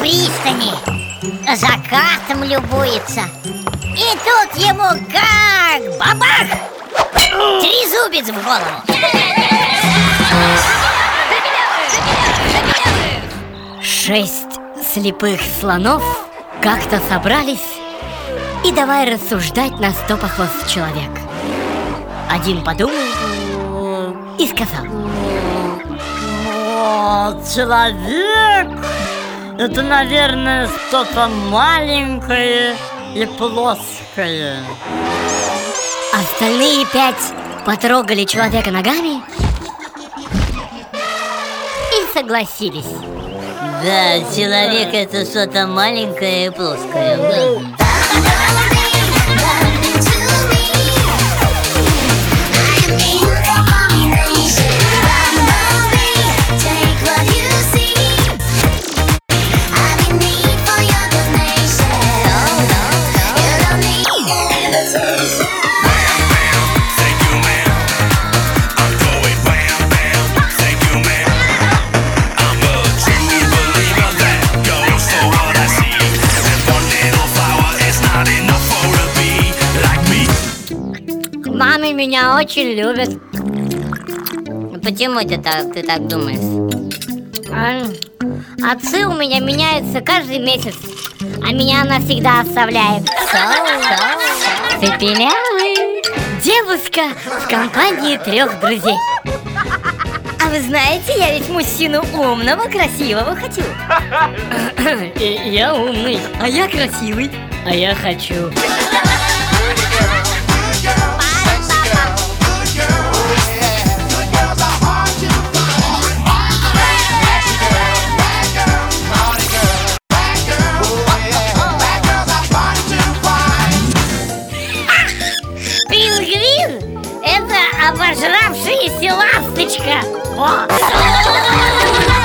пристани. Закатом любуется. И тут ему как бабах! Трезубец в голову. Шесть слепых слонов как-то собрались и давай рассуждать на сто похвост человек. Один подумал и сказал. Человек Это, наверное, что-то маленькое и плоское Остальные пять потрогали человека ногами и согласились. Да, человек это что-то маленькое и плоское. Мамы меня очень любят. Почему ты так, ты так думаешь? А, Отцы у меня меняются каждый месяц, а меня она всегда оставляет. Цепелявый. Девушка в компании трех друзей. А вы знаете, я ведь мужчину умного, красивого хочу. Я умный, а я красивый, а я хочу. Обожравшаяся ласточка О!